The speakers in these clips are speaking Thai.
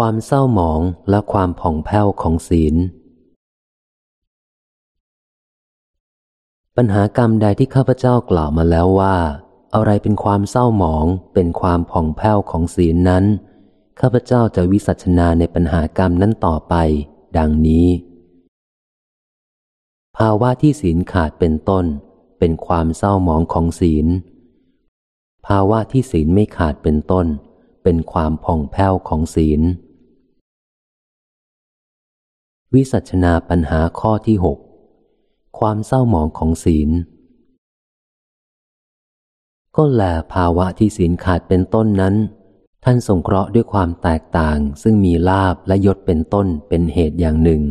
ความเศร้าหมองและความผ่องแผ้วของศีล ปัญหากรรมใดที่ข้าพเจ้ากล่าวมาแล้วว่า อะไรเป็นความเศร้าหมองเป็นความผ่องแผ้วของศีลนั้น ข้าพเจ้าจะวิสัชนาในปัญหากรรมนั้นต่อไป ดังนี้ ภาวะที่ศีลขาดเป็นต้น เป็นความเศร้าหมองของศีล ภาวะที่ศีลไม่ขาดเป็นต้นเป็นความผ่องแผ้วของศีล วิสัชนาปัญหาข้อที่หกความเศร้าหมองของศีล ก็แลภาวะที่ศีลขาดเป็นต้นนั้น ท่านสงเคราะห์ด้วยความแตกต่าง ซึ่งมีลาบและยศเป็นต้นเป็นเหตุอย่างหนึ่ง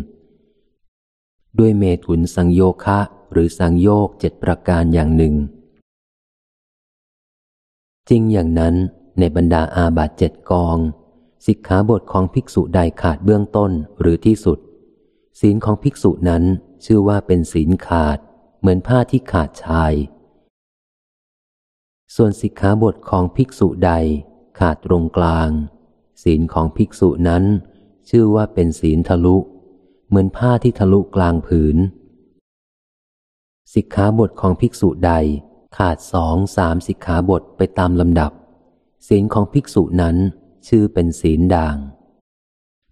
ด้วยเมถุนสังโยคะหรือสังโยกเจ็ดประการอย่างหนึ่ง จริงอย่างนั้นในบรรดาอาบัตเจ็ดกองสิกขาบทของภิกษุใดขาดเบื้องต้นหรือที่สุด ศีลของภิกษุนั้นชื่อว่าเป็นศีลขาด เหมือนผ้าที่ขาดชาย ส่วนสิกขาบทของภิกษุใดขาดตรงกลาง ศีลของภิกษุนั้น ชื่อว่าเป็นศีลทะลุ เหมือนผ้าที่ทะลุกลางผืน สิกขาบทของภิกษุใดขาดสองสามสิกขาบทไปตามลำดับ ศีลของภิกษุนั้นชื่อเป็นศีลด่าง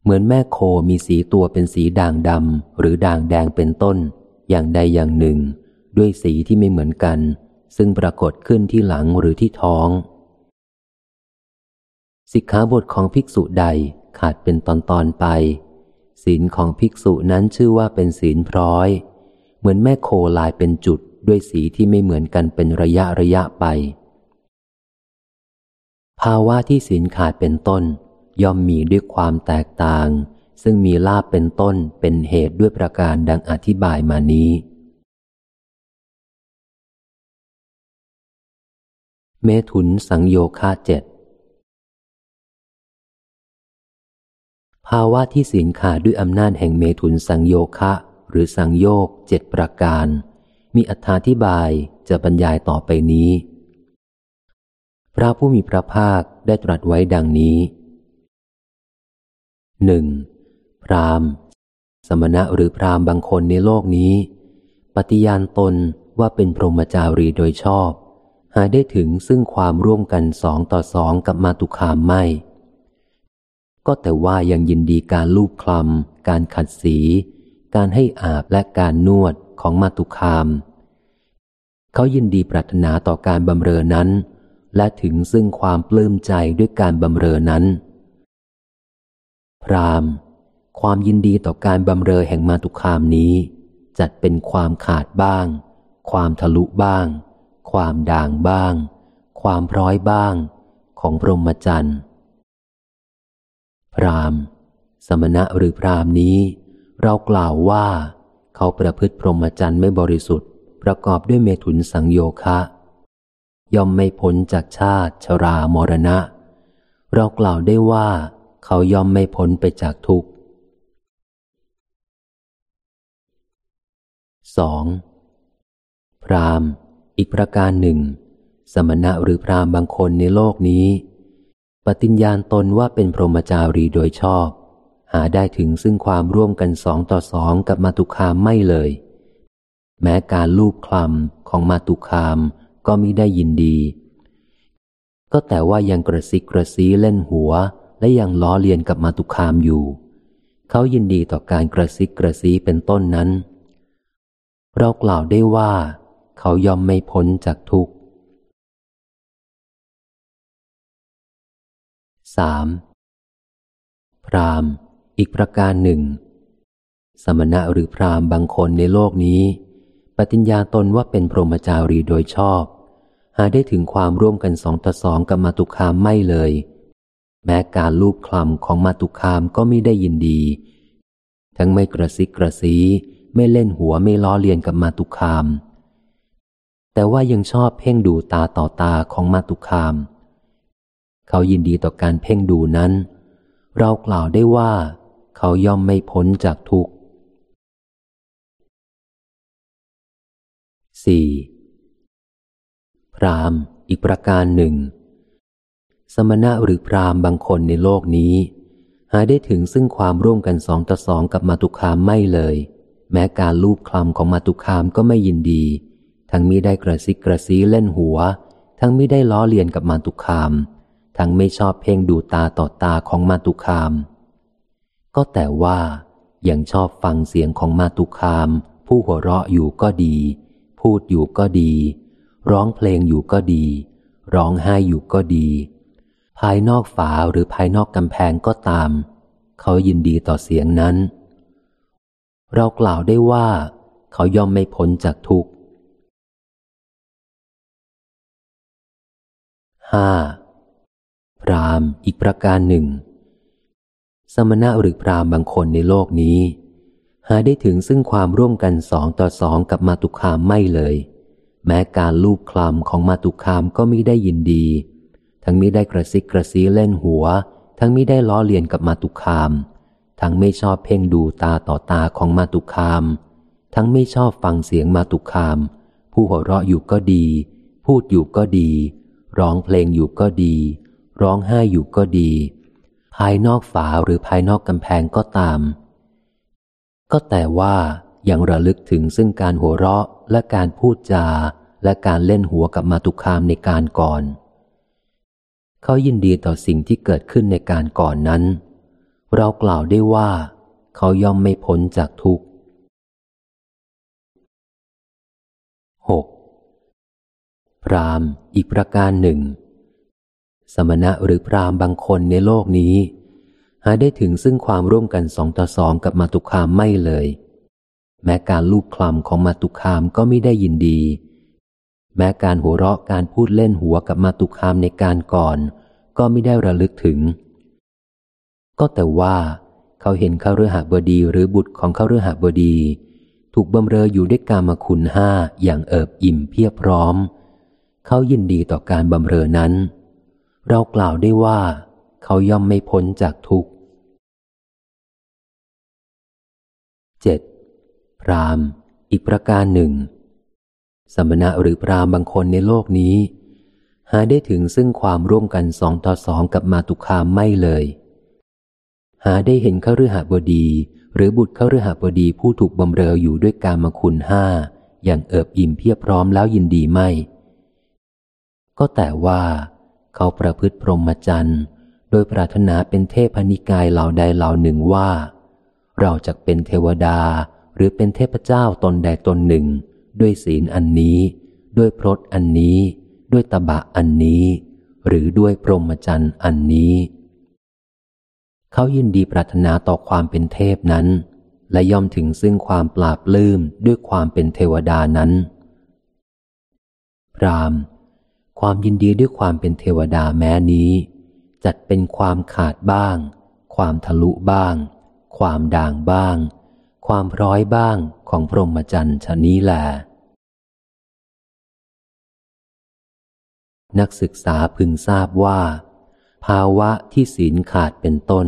เหมือนแม่โคมีสีตัวเป็นสีด่างดำหรือด่างแดงเป็นต้น อย่างใดอย่างหนึ่ง ด้วยสีที่ไม่เหมือนกัน ซึ่งปรากฏขึ้นที่หลังหรือที่ท้อง สิกขาบทของภิกษุใดขาดเป็นตอนตอนไป ศีลของภิกษุนั้นชื่อว่าเป็นศีลพร้อย เหมือนแม่โคลายเป็นจุดด้วยสีที่ไม่เหมือนกันเป็นระยะระยะไป ภาวะที่ศีลขาดเป็นต้น ย่อมมีด้วยความแตกต่าง ซึ่งมีลาบเป็นต้นเป็นเหตุด้วยประการดังอธิบายมานี้ เมถุนสังโยคาเจ็ดภาวะที่สินขาดด้วยอำนาจแห่งเมถุนสังโยคะ หรือสังโยกเจ็ดประการ มีอธิบายจะบรรยายต่อไปนี้ พระผู้มีพระภาคได้ตรัสไว้ดังนี้ หนึ่งพรามสมณะหรือพรามบางคนในโลกนี้ ปฏิญาณตนว่าเป็นพรหมจารีโดยชอบ หาได้ถึงซึ่งความร่วมกันสองต่อสองกับมาตุคามไม่ ก็แต่ว่ายังยินดีการลูบคลำการขัดสี การให้อาบและการนวดของมาตุคาม เขายินดีปรารถนาต่อการบำเรอนั้น และถึงซึ่งความปลื้มใจด้วยการบำเรอนั้น พรามความยินดีต่อการบำเรอแห่งมาตุคามนี้ จัดเป็นความขาดบ้าง ความทะลุบ้าง ความด่างบ้าง ความพร้อยบ้าง ของพรหมจรรย์พรามสมณะหรือพรามนี้ เรากล่าวว่า เขาประพฤติพรหมจรรย์ไม่บริสุทธิ์ ประกอบด้วยเมถุนสังโยคะ ย่อมไม่พ้นจากชาติชรามรณะ เรากล่าวได้ว่า เขายอมไม่พ้นไปจากทุกข์สองพรามอีกประการหนึ่ง สมณะหรือพรามบางคนในโลกนี้ ปฏิญญาณตนว่าเป็นพรหมจารีโดยชอบ หาได้ถึงซึ่งความร่วมกันสองต่อสองกับมาตุคามไม่เลย แม้การลูบคลำของมาตุคามก็มิได้ยินดี ก็แต่ว่ายังกระซิกกระซีเล่นหัว และยังล้อเลียนกับมาตุคามอยู่ เขายินดีต่อการกระซิกกระซีเป็นต้นนั้น เรากล่าวได้ว่า เขายอมไม่พ้นจากทุกข์สามพรามอีกประการหนึ่ง สมณะหรือพรามบางคนในโลกนี้ ปฏิญญาตนว่าเป็นพรหมจารีโดยชอบ หาได้ถึงความร่วมกันสองต่อสองกับมาตุคามไม่เลย แม้การลูบคลำของมาตุคามก็ไม่ได้ยินดี ทั้งไม่กระซิกกระซีไม่เล่นหัวไม่ล้อเลียนกับมาตุคาม แต่ว่ายังชอบเพ่งดูตาต่อตาของมาตุคาม เขายินดีต่อการเพ่งดูนั้น เรากล่าวได้ว่า เขาย่อมไม่พ้นจากทุกข์สี่พรามอีกประการหนึ่ง สมณะหรือพรามบางคนในโลกนี้ หาได้ถึงซึ่งความร่วมกันสองต่อสองกับมาตุคามไม่เลย แม้การลูบคลำของมาตุคามก็ไม่ยินดี ทั้งมิได้กระซิกกระซีเล่นหัว ทั้งมิได้ล้อเลียนกับมาตุคาม ทั้งไม่ชอบเพ่งดูตาต่อตาของมาตุคาม ก็แต่ว่ายังชอบฟังเสียงของมาตุคาม ผู้หัวเราะอยู่ก็ดี พูดอยู่ก็ดี ร้องเพลงอยู่ก็ดี ร้องไห้อยู่ก็ดี ภายนอกฝาหรือภายนอกกำแพงก็ตาม เขายินดีต่อเสียงนั้น เรากล่าวได้ว่า เขาย่อมไม่พ้นจากทุกข์ห้าพรามอีกประการหนึ่ง สมณะหรือพรามบางคนในโลกนี้ หาได้ถึงซึ่งความร่วมกันสองต่อสองกับมาตุคามไม่เลย แม้การลูบคลำของมาตุคามก็ไมิได้ยินดี ทั้งมิได้กระซิกกระซีเล่นหัว ทั้งมิได้ล้อเลียนกับมาตุคาม ทั้งไม่ชอบเพ่งดูตาต่อตาของมาตุคาม ทั้งไม่ชอบฟังเสียงมาตุคาม ผู้หัวเราะอยู่ก็ดี พูดอยู่ก็ดี ร้องเพลงอยู่ก็ดี ร้องไห้อยู่ก็ดี ภายนอกฝาหรือภายนอกกำแพงก็ตาม ก็แต่ว่ายังระลึกถึงซึ่งการหัวเราะและการพูดจาและการเล่นหัวกับมาตุคามในการก่อน เขายินดีต่อสิ่งที่เกิดขึ้นในการก่อนนั้น เรากล่าวได้ว่า เขาย่อมไม่พ้นจากทุกข์ 6. พรามอีกประการหนึ่ง สมณะหรือพรามบางคนในโลกนี้ หาได้ถึงซึ่งความร่วมกันสองต่อสองกับมาตุคามไม่เลย แม้การลูกคลำของมาตุคามก็ไม่ได้ยินดี แม้การหัวเราะการพูดเล่นหัวกับมาตุคามในการก่อน ก็ไม่ได้ระลึกถึง ก็แต่ว่า เขาเห็นข้ารือหาบดีหรือบุตรของข้ารือหาบดี ถูกบำเรออยู่ด้วยกามคุณห้าอย่างเอิบอิ่มเพียบพร้อม เขายินดีต่อการบำเรอนั้น เรากล่าวได้ว่า เขาย่อมไม่พ้นจากทุกข์เจ็ดพรามอีกประการหนึ่ง สมณะหรือพรามบางคนในโลกนี้ หาได้ถึงซึ่งความร่วมกันสองต่อสองกับมาตุคามไม่เลย หาได้เห็นขรือหบดี หรือบุตรขรือหบดีผู้ถูกบำเรออยู่ด้วยการมคุณห้าอย่างเอิบอิ่มเพียบพร้อมแล้วยินดีไม่ ก็แต่ว่าเขาประพฤติพรหมจรรย์โดยปรารถนาเป็นเทพนิกายเหล่าใดเหล่าหนึ่งว่า เราจะเป็นเทวดาหรือเป็นเทพเจ้าตนใดตนหนึ่ง ด้วยศีลอันนี้ ด้วยพรตอันนี้ ด้วยตบะอันนี้ หรือด้วยพรหมจรรย์อันนี้ เขายินดีปรารถนาต่อความเป็นเทพนั้น และย่อมถึงซึ่งความปราบลื้มด้วยความเป็นเทวดานั้นพรามความยินดีด้วยความเป็นเทวดาแม้นี้ จัดเป็นความขาดบ้าง ความทะลุบ้าง ความด่างบ้าง ความร้อยบ้างของพรหมจรรย์ชนี้แลนักศึกษาพึงทราบว่า ภาวะที่ศีลขาดเป็นต้น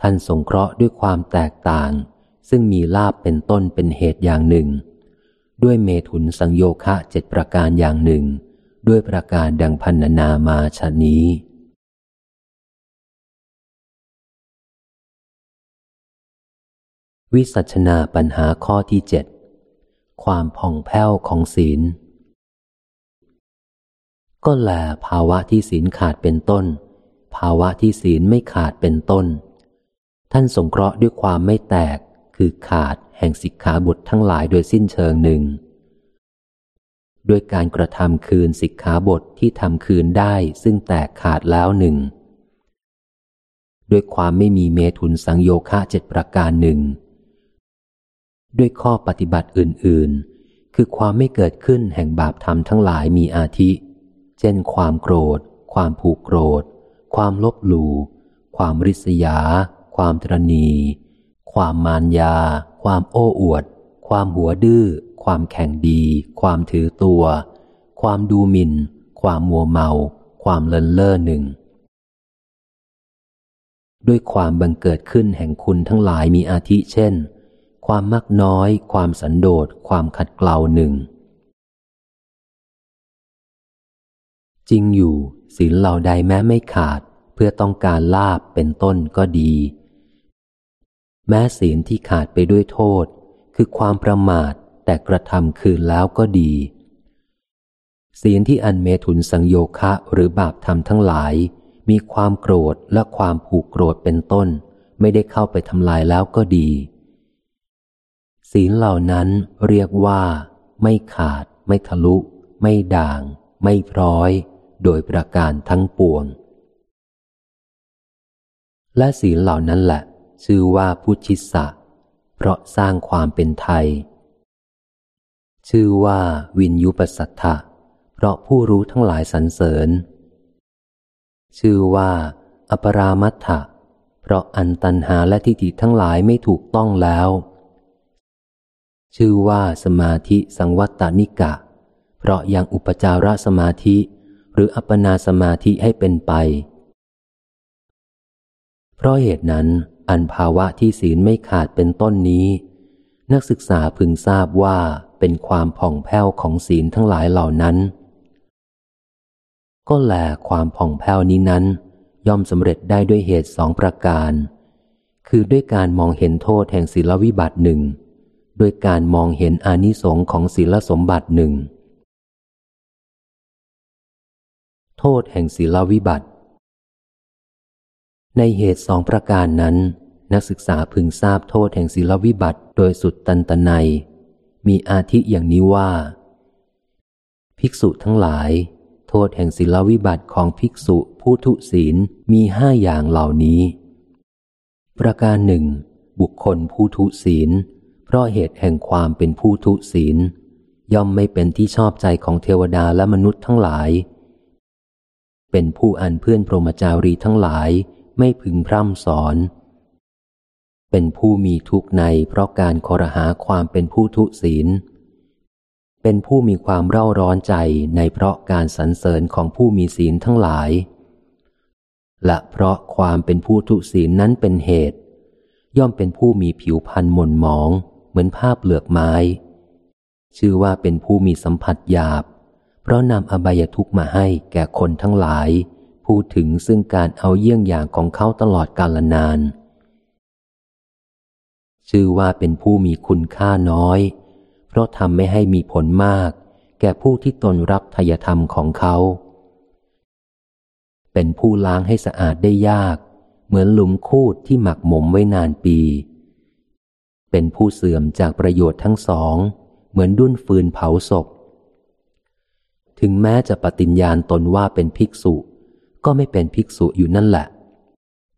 ท่านสงเคราะห์ด้วยความแตกต่าง ซึ่งมีลาบเป็นต้นเป็นเหตุอย่างหนึ่ง ด้วยเมถุนสังโยคะเจ็ดประการอย่างหนึ่ง ด้วยประการดังพันนามาชนี้ วิสัชนาปัญหาข้อที่เจ็ดความผ่องแผ้วของศีล ก็แลภาวะที่ศีลขาดเป็นต้น ภาวะที่ศีลไม่ขาดเป็นต้น ท่านสงเคราะห์ด้วยความไม่แตกคือขาดแห่งสิกขาบททั้งหลายโดยสิ้นเชิงหนึ่ง ด้วยการกระทำคืนสิกขาบทที่ทำคืนได้ซึ่งแตกขาดแล้วหนึ่งด้วยความไม่มีเมถุนสังโยคะเจ็ดประการหนึ่ง ด้วยข้อปฏิบัติอื่น ๆ คือความไม่เกิดขึ้นแห่งบาปธรรมทั้งหลายมีอาทิ เช่น ความโกรธ ความผูกโกรธ ความลบหลู่ ความริษยา ความตรณี ความมารยา ความโอ้อวด ความหัวดื้อ ความแข่งดี ความถือตัว ความดูหมิน่น ความมัวเมา ความเลินเล่อหนึ่ง ด้วยความบังเกิดขึ้นแห่งคุณทั้งหลายมีอาทิเช่น ความมักน้อย ความสันโดษ ความขัดเกลาหนึ่ง จริงอยู่ศีลเหล่าใดแม้ไม่ขาด เพื่อต้องการลาบเป็นต้นก็ดี แม้ศีลที่ขาดไปด้วยโทษ คือความประมาทแต่กระทำคืนแล้วก็ดี ศีลที่อันเมถุนสังโยคะหรือบาปธรรมทั้งหลาย มีความโกรธและความผูกโกรธเป็นต้น ไม่ได้เข้าไปทำลายแล้วก็ดี ศีลเหล่านั้นเรียกว่า ไม่ขาด ไม่ทะลุ ไม่ด่าง ไม่พร้อย โดยประการทั้งปวง และศีลเหล่านั้นแหละ ชื่อว่าพุชิสะ เพราะสร้างความเป็นไทย ชื่อว่าวินยุปสัทธะเพราะผู้รู้ทั้งหลายสรรเสริญ ชื่อว่า อปรามัตถะเพราะอันตันหาและทิฏฐิทั้งหลายไม่ถูกต้องแล้ว ชื่อว่าสมาธิสังวัตตานิกะ เพราะยังอุปจารสมาธิ หรืออัปปนาสมาธิให้เป็นไป เพราะเหตุนั้น อันภาวะที่ศีลไม่ขาดเป็นต้นนี้ นักศึกษาพึงทราบว่าเป็นความผ่องแผ้วของศีลทั้งหลายเหล่านั้น ก็แลความผ่องแผ้วนี้นั้น ย่อมสำเร็จได้ด้วยเหตุสองประการ คือด้วยการมองเห็นโทษแห่งศีลวิบัติหนึ่ง ด้วยการมองเห็นอานิสงค์ของศีลสมบัติหนึ่ง โทษแห่งศีลวิบัติ ในเหตุสองประการนั้น นักศึกษาพึงทราบโทษแห่งศีลวิบัติโดยสุดตันตนัย มีอาทิอย่างนี้ว่า ภิกษุทั้งหลาย โทษแห่งศีลวิบัติของภิกษุผู้ทุศีลมีห้าอย่างเหล่านี้ ประการหนึ่งบุคคลผู้ทุศีล เพราะเหตุแห่งความเป็นผู้ทุศีล ย่อมไม่เป็นที่ชอบใจของเทวดาและมนุษย์ทั้งหลาย เป็นผู้อันเพื่อนพรหมจารีทั้งหลายไม่พึงพร่ำสอน เป็นผู้มีทุกข์ในเพราะการคอรหาความเป็นผู้ทุศีล เป็นผู้มีความเร่าร้อนใจในเพราะการสรรเสริญของผู้มีศีลทั้งหลาย และเพราะความเป็นผู้ทุศีลนั้นเป็นเหตุย่อมเป็นผู้มีผิวพันธ์หม่นหมอง เหมือนผ้าเปลือกไม้ ชื่อว่าเป็นผู้มีสัมผัสหยาบ เพราะนำอบายทุกมาให้แก่คนทั้งหลาย พูดถึงซึ่งการเอาเยี่ยงอย่างของเขาตลอดกาลนาน ชื่อว่าเป็นผู้มีคุณค่าน้อย เพราะทำไม่ให้มีผลมาก แก่ผู้ที่ตนรับทยธรรมของเขา เป็นผู้ล้างให้สะอาดได้ยาก เหมือนหลุมคูดที่หมักหมมไว้นานปี เป็นผู้เสื่อมจากประโยชน์ทั้งสอง เหมือนดุ้นฟืนเผาศพ ถึงแม้จะปฏิญญาณตนว่าเป็นภิกษุ ก็ไม่เป็นภิกษุอยู่นั่นแหละ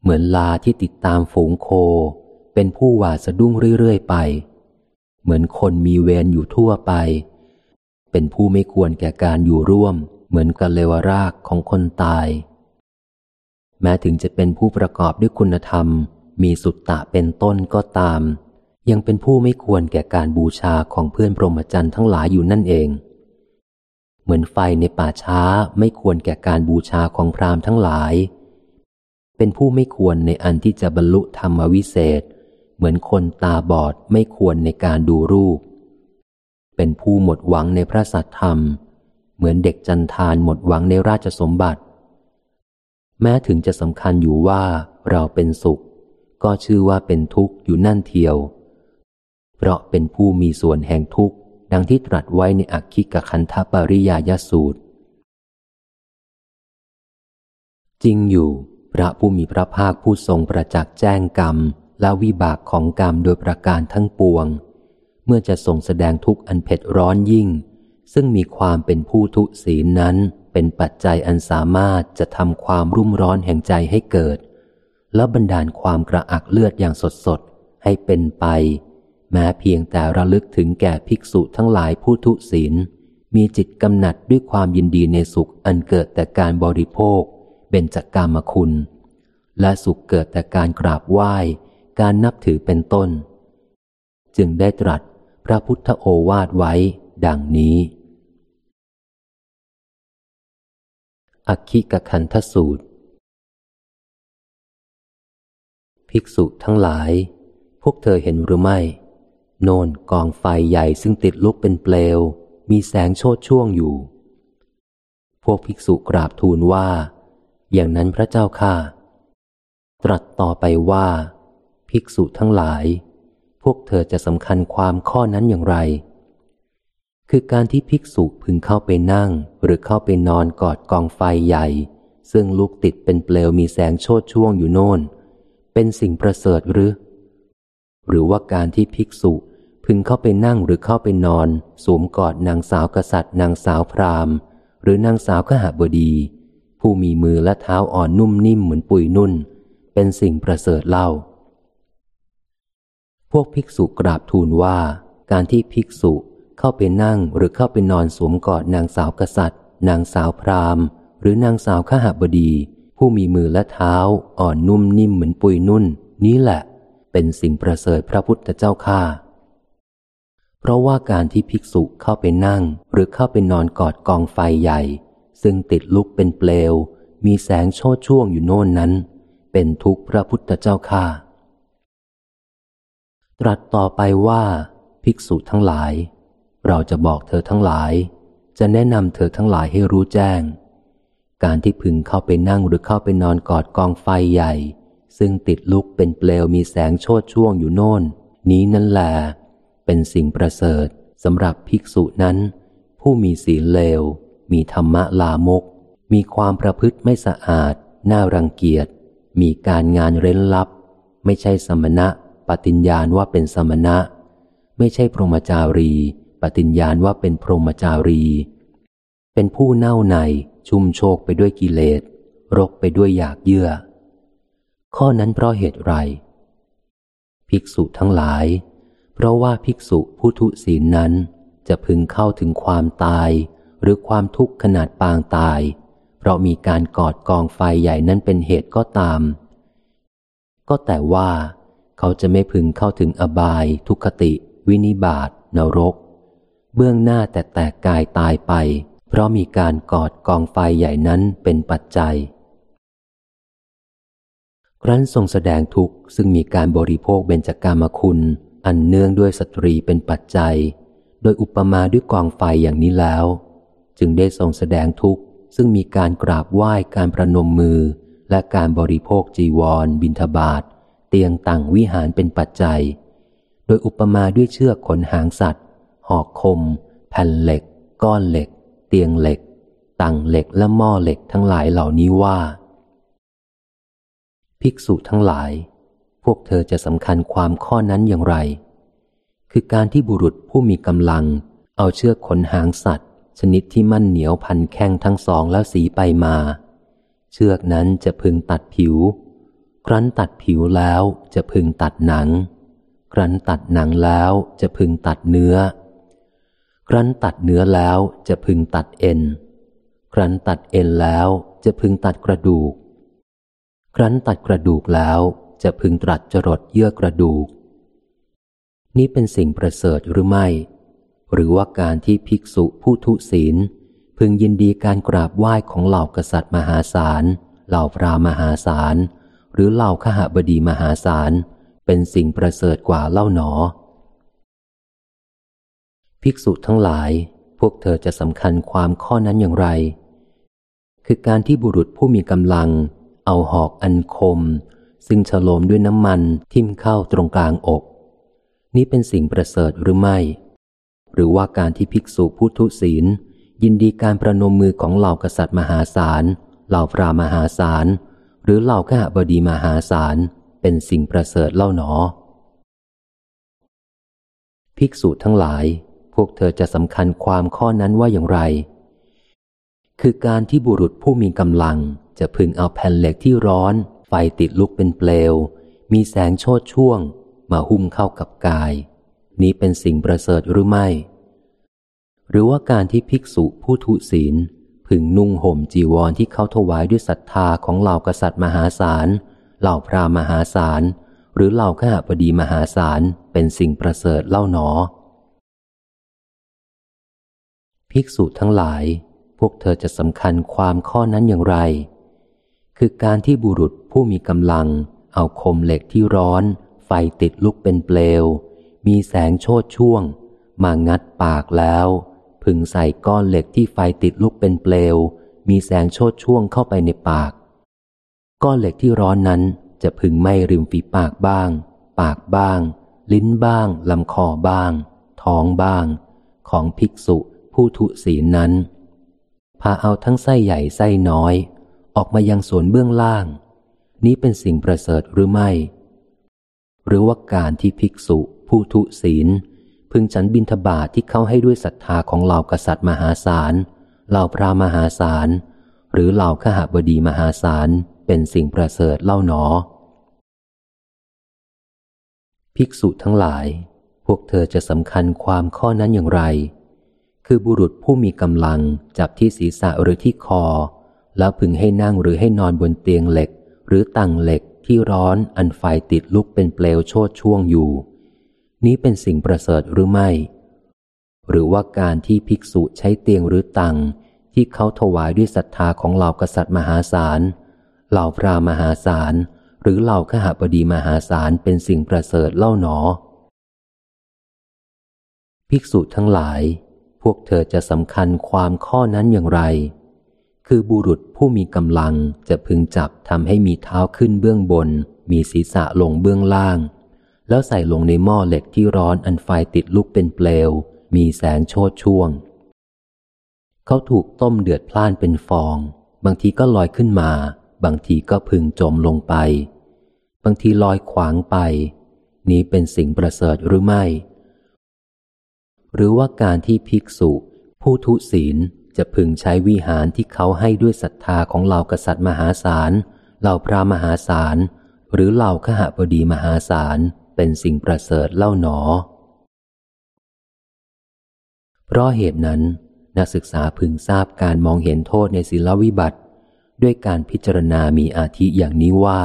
เหมือนลาที่ติดตามฝูงโค เป็นผู้หวาดสะดุ้งเรื่อยๆไป เหมือนคนมีเวรอยู่ทั่วไป เป็นผู้ไม่ควรแก่การอยู่ร่วม เหมือนกับเลวรากของคนตาย แม้ถึงจะเป็นผู้ประกอบด้วยคุณธรรม มีสุตตะเป็นต้นก็ตาม ยังเป็นผู้ไม่ควรแก่การบูชาของเพื่อนพรหมจรรย์ทั้งหลายอยู่นั่นเอง เหมือนไฟในป่าช้าไม่ควรแก่การบูชาของพราหมณ์ทั้งหลาย เป็นผู้ไม่ควรในอันที่จะบรรลุธรรมวิเศษ เหมือนคนตาบอดไม่ควรในการดูรูป เป็นผู้หมดหวังในพระสัตธรรม เหมือนเด็กจันทานหมดหวังในราชสมบัติ แม้ถึงจะสำคัญอยู่ว่าเราเป็นสุข ก็ชื่อว่าเป็นทุกข์อยู่นั่นเทียว เพราะเป็นผู้มีส่วนแห่งทุกข์ ดังที่ตรัสไว้ในอักขิกคันธปริยายสูตร จริงอยู่ พระผู้มีพระภาคผู้ทรงประจักษ์แจ้งกรรม และวิบากของกรรมโดยประการทั้งปวง เมื่อจะส่งแสดงทุกข์อันเผ็ดร้อนยิ่ง ซึ่งมีความเป็นผู้ทุศีลนั้น เป็นปัจจัยอันสามารถจะทำความรุ่มร้อนแห่งใจให้เกิด และบันดาลความกระอักเลือดอย่างสดสดให้เป็นไป แม้เพียงแต่ระลึกถึงแก่ภิกษุทั้งหลายผู้ทุศีล มีจิตกำหนัดด้วยความยินดีในสุขอันเกิดแต่การบริโภค เบญจกามคุณ และสุขเกิดแต่การกราบไหว้ การนับถือเป็นต้น จึงได้ตรัสพระพุทธโอวาทไว้ ดังนี้ อคิกคันทสูตร ภิกษุทั้งหลาย พวกเธอเห็นหรือไม่ โนนกองไฟใหญ่ซึ่งติดลุกเป็นเปลว มีแสงโชดช่วงอยู่ พวกภิกษุกราบทูลว่า อย่างนั้นพระเจ้าข้าตรัสต่อไปว่า ภิกษุทั้งหลาย พวกเธอจะสำคัญความข้อนั้นอย่างไร คือการที่ภิกษุพึงเข้าไปนั่ง หรือเข้าไปนอนกอดกองไฟใหญ่ ซึ่งลุกติดเป็นเปลวมีแสงโชดช่วงอยู่โน่น เป็นสิ่งประเสริฐหรือ หรือว่าการที่ภิกษุ พึงเข้าไปนั่งหรือเข้าไปนอน สวมกอดนางสาวกษัตริย์นางสาวพราหมณ์ หรือนางสาวขหบดี ผู้มีมือและเท้าอ่อนนุ่มนิ่มเหมือนปุยนุ่น เป็นสิ่งประเสริฐเล่า พวกภิกษุกราบทูลว่า การที่ภิกษุเข้าไปนั่งหรือเข้าไปนอนสวมกอดนางสาวกษัตริย์ นางสาวพราหมณ์ หรือนางสาวขหบดี ผู้มีมือและเท้า อ่อนนุ่มนิ่มเหมือนปุยนุ่น นี้แหละ เป็นสิ่งประเสริฐพระพุทธเจ้าข้า เพราะว่าการที่ภิกษุเข้าไปนั่ง หรือเข้าไปนอนกอดกองไฟใหญ่ ซึ่งติดลุกเป็นเปลว มีแสงโชดช่วงอยู่โน่นนั้น เป็นทุกข์พระพุทธเจ้าข้าตรัสต่อไปว่า ภิกษุทั้งหลาย เราจะบอกเธอทั้งหลาย จะแนะนำเธอทั้งหลายให้รู้แจ้ง การที่พึงเข้าไปนั่งหรือเข้าไปนอนกอดกองไฟใหญ่ ซึ่งติดลุกเป็นเปลวมีแสงโชดช่วงอยู่โน่น นี้นั่นแหละ เป็นสิ่งประเสริฐสำหรับภิกษุนั้น ผู้มีศีลเลว มีธรรมะลามก มีความประพฤติไม่สะอาด น่ารังเกียจ มีการงานเร้นลับ ไม่ใช่สมณะ ปฏิญญาณว่าเป็นสมณะ ไม่ใช่พรหมจารี ปฏิญญาณว่าเป็นพรหมจารี เป็นผู้เน่าในชุ่มโชกไปด้วยกิเลสรกไปด้วยอยากเยื่อ ข้อนั้นเพราะเหตุไร ภิกษุทั้งหลาย ราะว่าภิกษุผู้ทุศีลนั้น จะพึงเข้าถึงความตาย หรือความทุกข์ขนาดปางตาย เพราะมีการกอดกองไฟใหญ่นั้นเป็นเหตุก็ตาม ก็แต่ว่า เขาจะไม่พึงเข้าถึงอบาย ทุคติ วินิบาตนรก เบื้องหน้าแต่แตกกายตายไป เพราะมีการกอดกองไฟใหญ่นั้นเป็นปัจจัยครั้นทรงแสดงทุกข์ซึ่งมีการบริโภคเบญจกามคุณ อันเนื่องด้วยสตรีเป็นปัจจัย โดยอุปมาด้วยกองไฟอย่างนี้แล้ว จึงได้ทรงแสดงทุกข์ซึ่งมีการกราบไหว้การประนมมือ และการบริโภคจีวร บินทบาทเตียงต่างวิหารเป็นปัจจัย โดยอุปมาด้วยเชือกขนหางสัตว์ หอกคม แผ่นเหล็ก ก้อนเหล็ก เตียงเหล็ก ต่างเหล็กและหม้อเหล็กทั้งหลายเหล่านี้ว่า ภิกษุทั้งหลาย พวกเธอจะสำคัญความข้อนั้นอย่างไร คือการที่บุรุษผู้มีกำลัง เอาเชือกขนหางสัตว์ ชนิดที่มั่นเหนียวพันแข้งทั้งสองแล้วสีไปมา เชือกนั้นจะพึงตัดผิว ครั้นตัดผิวแล้วจะพึงตัดหนัง ครั้นตัดหนังแล้วจะพึงตัดเนื้อ ครั้นตัดเนื้อแล้วจะพึงตัดเอ็น ครั้นตัดเอ็นแล้วจะพึงตัดกระดูก ครั้นตัดกระดูกแล้ว จะพึงตรัสจรดเยื่อกระดูก นี้เป็นสิ่งประเสริฐหรือไม่ หรือว่าการที่ภิกษุผู้ทุศีล พึงยินดีการกราบไหว้ของเหล่ากษัตริย์มหาศาล เหล่าพรามหาศาล หรือเหล่าขหบดีมหาศาล เป็นสิ่งประเสริฐกว่าเล่าหนอ ภิกษุทั้งหลาย พวกเธอจะสำคัญความข้อนั้นอย่างไร คือการที่บุรุษผู้มีกำลังเอาหอกอันคม ซึ่งฉโลมด้วยน้ำมันทิ่มเข้าตรงกลางอก นี้เป็นสิ่งประเสริฐหรือไม่ หรือว่าการที่ภิกษุผู้ทุศีล ยินดีการประนมมือของเหล่ากษัตริย์มหาศาล เหล่าพรามหาศาล หรือเหล่าข้าบดีมหาศาล เป็นสิ่งประเสริฐเล่าหนอ ภิกษุทั้งหลาย พวกเธอจะสำคัญความข้อนั้นว่าอย่างไร คือการที่บุรุษผู้มีกำลังจะพึงเอาแผ่นเหล็กที่ร้อน ฟติดลุกเป็นเปลว มีแสงโชดช่วง มาหุ้มเข้ากับกาย นี้เป็นสิ่งประเสริฐหรือไม่ หรือว่าการที่ภิกษุผู้ทุศีลพึงนุ่งห่มจีวรที่เขาถวายด้วยศรัทธาของเหล่ากษัตริย์มหาศาล เหล่าพระมหาศาล หรือเหล่าข้าพดีมหาศาล เป็นสิ่งประเสริฐเล่าหนอ ภิกษุทั้งหลาย พวกเธอจะสำคัญความข้อนั้นอย่างไร คือการที่บุรุษ ผู้มีกำลัง เอาคมเหล็กที่ร้อน ไฟติดลุกเป็นเปลว มีแสงโชดช่วง มางัดปากแล้ว พึงใส่ก้อนเหล็กที่ไฟติดลุกเป็นเปลว มีแสงโชดช่วงเข้าไปในปาก ก้อนเหล็กที่ร้อนนั้นจะพึงไม่ริมฝีปากบ้าง ปากบ้าง ลิ้นบ้างลำคอบ้าง ท้องบ้าง ของภิกษุผู้ทุศีนั้นพาเอาทั้งไส้ใหญ่ไส้น้อย ออกมายังส่วนเบื้องล่าง นี้เป็นสิ่งประเสริฐหรือไม่ หรือว่าการที่ภิกษุผู้ทุศีล พึงฉันบินทบาทที่เขาให้ด้วยศรัทธาของเหล่ากษัตริย์มหาศาลเหล่าพระมหาศาลหรือเหล่าขหบดีมหาศาลเป็นสิ่งประเสริฐเล่าหนอ ภิกษุทั้งหลาย พวกเธอจะสำคัญความข้อนั้นอย่างไร คือบุรุษผู้มีกำลังจับที่ศีรษะหรือที่คอ แล้วพึงให้นั่งหรือให้นอนบนเตียงเหล็ก หรือตังเหล็กที่ร้อนอันไฟติดลุกเป็นเปลวโชดช่วงอยู่ นี้เป็นสิ่งประเสริฐหรือไม่ หรือว่าการที่ภิกษุใช้เตียงหรือตังที่เขาถวายด้วยศรัทธาของเหล่ากษัตริย์มหาศาล เหล่าพระมหาศาล หรือเหล่าขหบดีมหาศาลเป็นสิ่งประเสริฐเล่าหนอ ภิกษุทั้งหลาย พวกเธอจะสำคัญความข้อนั้นอย่างไร คือบุรุษผู้มีกำลังจะพึงจับทำให้มีเท้าขึ้นเบื้องบน มีศีรษะลงเบื้องล่าง แล้วใส่ลงในหม้อเหล็กที่ร้อนอันไฟติดลุกเป็นเปลว มีแสงโชดช่วง เขาถูกต้มเดือดพล่านเป็นฟอง บางทีก็ลอยขึ้นมา บางทีก็พึงจมลงไป บางทีลอยขวางไป นี้เป็นสิ่งประเสริฐหรือไม่ หรือว่าการที่ภิกษุ ผู้ทุศีล จะพึงใช้วิหารที่เขาให้ด้วยศรัทธาของเหล่ากษัตริย์มหาศาล เหล่าพระมหาศาล หรือเหล่าขหบดีมหาศาล เป็นสิ่งประเสริฐเล่าหนอ เพราะเหตุนั้น นักศึกษาพึงทราบการมองเห็นโทษในศีลวิบัติ ด้วยการพิจารณามีอาทิอย่างนี้ว่า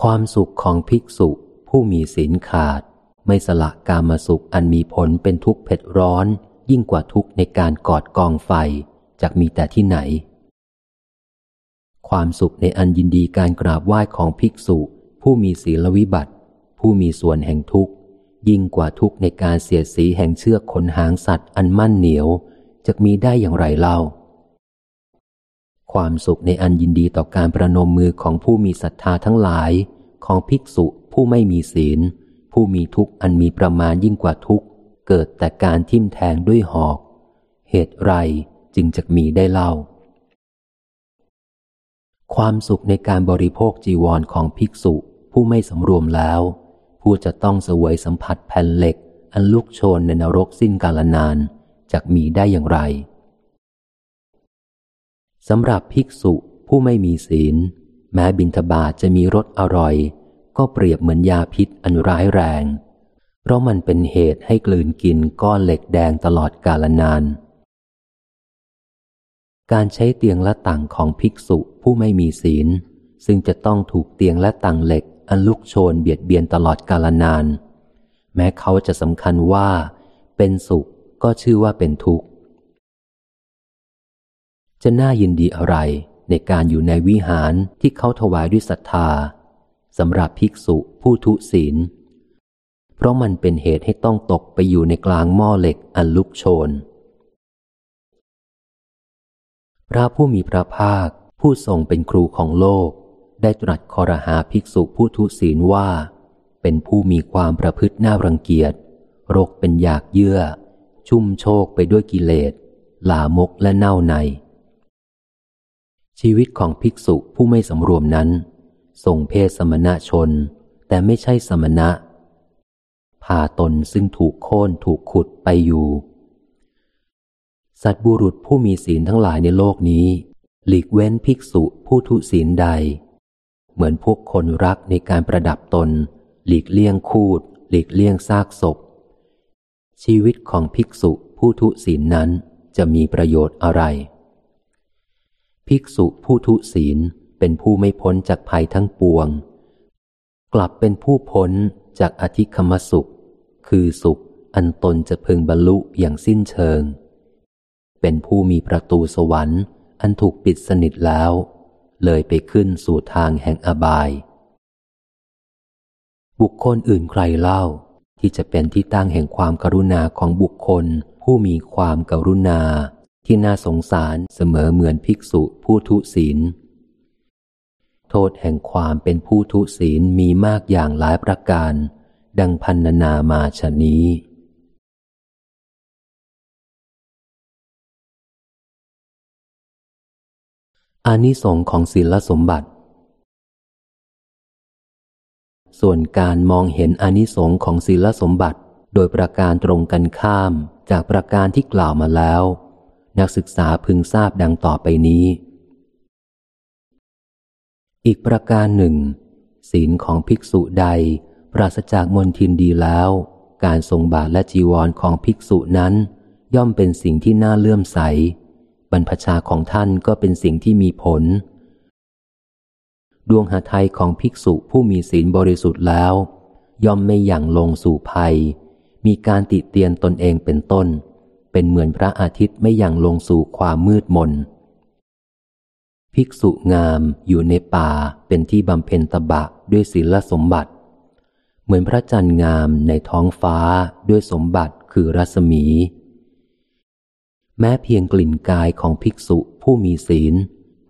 ความสุขของภิกษุผู้มีศีลขาด ไม่สละกามสุขอันมีผลเป็นทุกข์เผ็ดร้อน ยิ่งกว่าทุกข์ในการกอดกองไฟจากมีแต่ที่ไหน ความสุขในอันยินดีการกราบไหว้ของภิกษุ ผู้มีศีลวิบัติ ผู้มีส่วนแห่งทุกข์ ยิ่งกว่าทุกในการเสียสีแห่งเชือกขนหางสัตว์อันมั่นเหนียวจะมีได้อย่างไรเล่า ความสุขในอันยินดีต่อการประนมมือของผู้มีศรัทธาทั้งหลาย ของภิกษุผู้ไม่มีศีล ผู้มีทุกข์อันมีประมาณยิ่งกว่าทุกข์ เกิดแต่การทิ่มแทงด้วยหอก เหตุไรจึงจะมีได้เล่า ความสุขในการบริโภคจีวรของภิกษุผู้ไม่สำรวมแล้ว ผู้จะต้องเสวยสัมผัสแผ่นเหล็ก อันลุกโชนในนรกสิ้นกาลนานจะมีได้อย่างไรสำหรับภิกษุผู้ไม่มีศีล แม้บินทบาทจะมีรสอร่อย ก็เปรียบเหมือนยาพิษอันร้ายแรง ราะมันเป็นเหตุให้กลืนกินก้อนเหล็กแดงตลอดกาลนาน การใช้เตียงและตังของภิกษุผู้ไม่มีศีล ซึ่งจะต้องถูกเตียงและตังเหล็กอันลุกโชนเบียดเบียนตลอดกาลนาน แม้เขาจะสำคัญว่า เป็นสุขก็ชื่อว่าเป็นทุกข์ จะน่ายินดีอะไรในการอยู่ในวิหารที่เขาถวายด้วยศรัทธาสำหรับภิกษุผู้ทุศีล เพราะมันเป็นเหตุให้ต้องตกไปอยู่ในกลางหม้อเหล็กอันลุกโชน พระผู้มีพระภาคผู้ทรงเป็นครูของโลก ได้ตรัสคอรหาภิกษุผู้ทุศีลว่า เป็นผู้มีความประพฤติน่ารังเกียจโรคเป็นอยากเยื่อ ชุ่มโชกไปด้วยกิเลสลามกและเน่าใน ชีวิตของภิกษุผู้ไม่สำรวมนั้นทรงเพศสมณะชน แต่ไม่ใช่สมณะ พาตนซึ่งถูกโค่นถูกขุดไปอยู่ สัตบุรุษผู้มีศีลทั้งหลายในโลกนี้ หลีกเว้นภิกษุผู้ทุศีลใด เหมือนพวกคนรักในการประดับตน หลีกเลี่ยงคูด หลีกเลี่ยงซากศพ ชีวิตของภิกษุผู้ทุศีลนั้นจะมีประโยชน์อะไร ภิกษุผู้ทุศีลเป็นผู้ไม่พ้นจากภัยทั้งปวง กลับเป็นผู้พ้น จากอธิคมสุข คือสุขอันตนจะพึงบรรลุอย่างสิ้นเชิง เป็นผู้มีประตูสวรรค์ อันถูกปิดสนิทแล้ว เลยไปขึ้นสู่ทางแห่งอบาย บุคคลอื่นใครเล่า ที่จะเป็นที่ตั้งแห่งความกรุณาของบุคคล ผู้มีความกรุณาที่น่าสงสารเสมอเหมือนภิกษุผู้ทุศีล โทษแห่งความเป็นผู้ทุศีลมีมากอย่างหลายประการ ดังพันนามาชนี้ อานิสงของศีลสมบัติ ส่วนการมองเห็นอานิสงของศีลสมบัติ โดยประการตรงกันข้ามจากประการที่กล่าวมาแล้ว นักศึกษาพึงทราบดังต่อไปนี้ อีกประการหนึ่ง ศีลของภิกษุใด ปราศจากมนทินดีแล้ว การทรงบาทและจีวรของภิกษุนั้น ย่อมเป็นสิ่งที่น่าเลื่อมใส บรรพชาของท่านก็เป็นสิ่งที่มีผล ดวงหาไทยของภิกษุผู้มีศีลบริสุทธิ์แล้ว ย่อมไม่หยั่งลงสู่ภัย มีการติเตียนตนเองเป็นต้น เป็นเหมือนพระอาทิตย์ไม่หยั่งลงสู่ความมืดมน ภิกษุงามอยู่ในป่าเป็นที่บำเพ็ญตบะด้วยศีลสมบัติ เหมือนพระจันทร์งามในท้องฟ้าด้วยสมบัติคือรัศมี แม้เพียงกลิ่นกายของภิกษุผู้มีศีล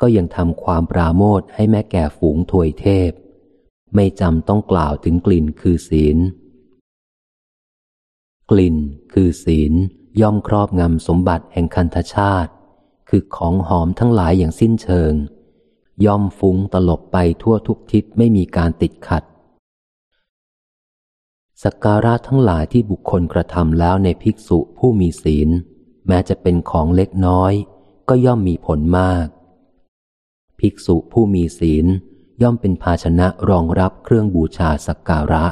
ก็ยังทำความปราโมทให้แม่แก่ฝูงถวยเทพ ไม่จำต้องกล่าวถึงกลิ่นคือศีล กลิ่นคือศีลย่อมครอบงำสมบัติแห่งคันธชาติ คือของหอมทั้งหลายอย่างสิ้นเชิง ย่อมฟุ้งตลบไปทั่วทุกทิศไม่มีการติดขัด สักการะทั้งหลายที่บุคคลกระทำแล้วในภิกษุผู้มีศีล แม้จะเป็นของเล็กน้อย ก็ย่อมมีผลมาก ภิกษุผู้มีศีลย่อมเป็นภาชนะรองรับเครื่องบูชาสักการะ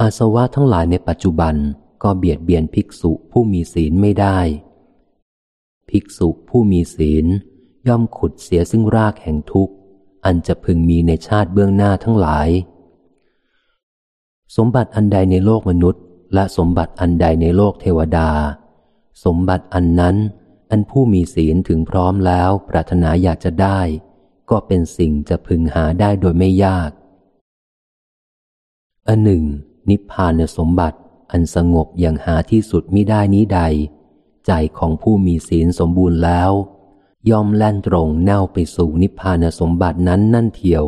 อาสวะทั้งหลายในปัจจุบันก็เบียดเบียนภิกษุผู้มีศีลไม่ได้ ภิกษุผู้มีศีล ย่อมขุดเสียซึ่งรากแห่งทุกข์ อันจะพึงมีในชาติเบื้องหน้าทั้งหลาย สมบัติอันใดในโลกมนุษย์ และสมบัติอันใดในโลกเทวดา สมบัติอันนั้นอันผู้มีศีลถึงพร้อมแล้วปรารถนาอยากจะได้ ก็เป็นสิ่งจะพึงหาได้โดยไม่ยาก อันหนึ่ง นิพพานสมบัติอันสงบอย่างหาที่สุดมิได้นี้ใด ใจของผู้มีศีลสมบูรณ์แล้ว ย่อมแล่นตรงแนวไปสู่นิพพานสมบัตินั้นนั่นเทียว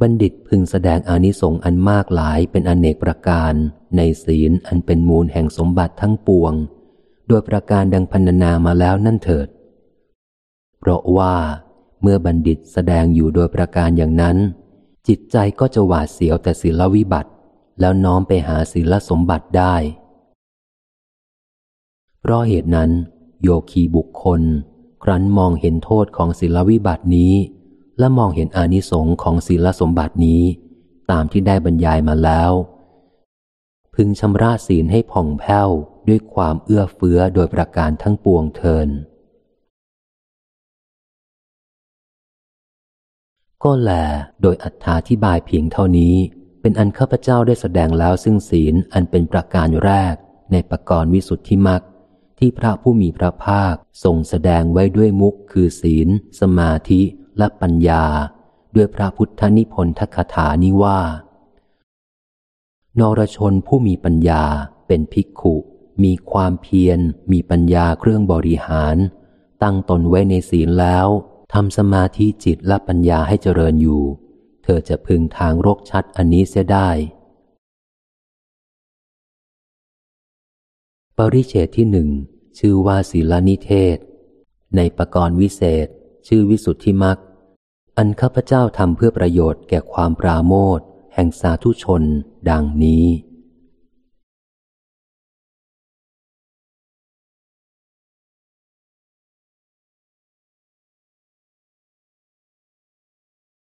บัณฑิตพึงแสดงอานิสงส์อันมากหลายเป็นอนเนกประการ ในศีลอันเป็นมูลแห่งสมบัติทั้งปวง โดยประการดังพันนามาแล้วนั่นเถิด เพราะว่าเมื่อบัณฑิตแสดงอยู่โดยประการอย่างนั้น จิตใจก็จะหวาดเสียวแต่ศีลวิบัติ แล้วน้อมไปหาศีลสมบัติได้ ราะเหตุนั้น โยคีบุคคล ครั้นมองเห็นโทษของศีลวิบัตินี้ และมองเห็นอานิสงค์ของศีลสมบัตินี้ ตามที่ได้บรรยายมาแล้ว พึงชำระศีลให้ผ่องแผ้วด้วยความเอื้อเฟื้อโดยประการทั้งปวงเทินก็แลโดยอัธาธิบายเพียงเท่านี้ เป็นอันข้าพเจ้าได้แสดงแล้วซึ่งศีลอันเป็นประการแรกในปกรณ์วิสุทธิมัก ที่พระผู้มีพระภาคทรงแสดงไว้ด้วยมุกคือศีล สมาธิและปัญญา ด้วยพระพุทธนิพนธคถานี้ว่า นรชนผู้มีปัญญาเป็นภิกขุ มีความเพียร มีปัญญาเครื่องบริหาร ตั้งตนไว้ในศีลแล้วทำสมาธิจิตและปัญญาให้เจริญอยู่ เธอจะพึงทางโรกชัดอันนี้เสียได้ ปริเฉตที่หนึ่งชื่อว่าศีลนิเทศ ในประกรณ์วิเศษ ชื่อวิสุทธิมักอันข้าพเจ้าทำเพื่อประโยชน์แก่ความปราโมทแห่งสาธุชน ดังนี้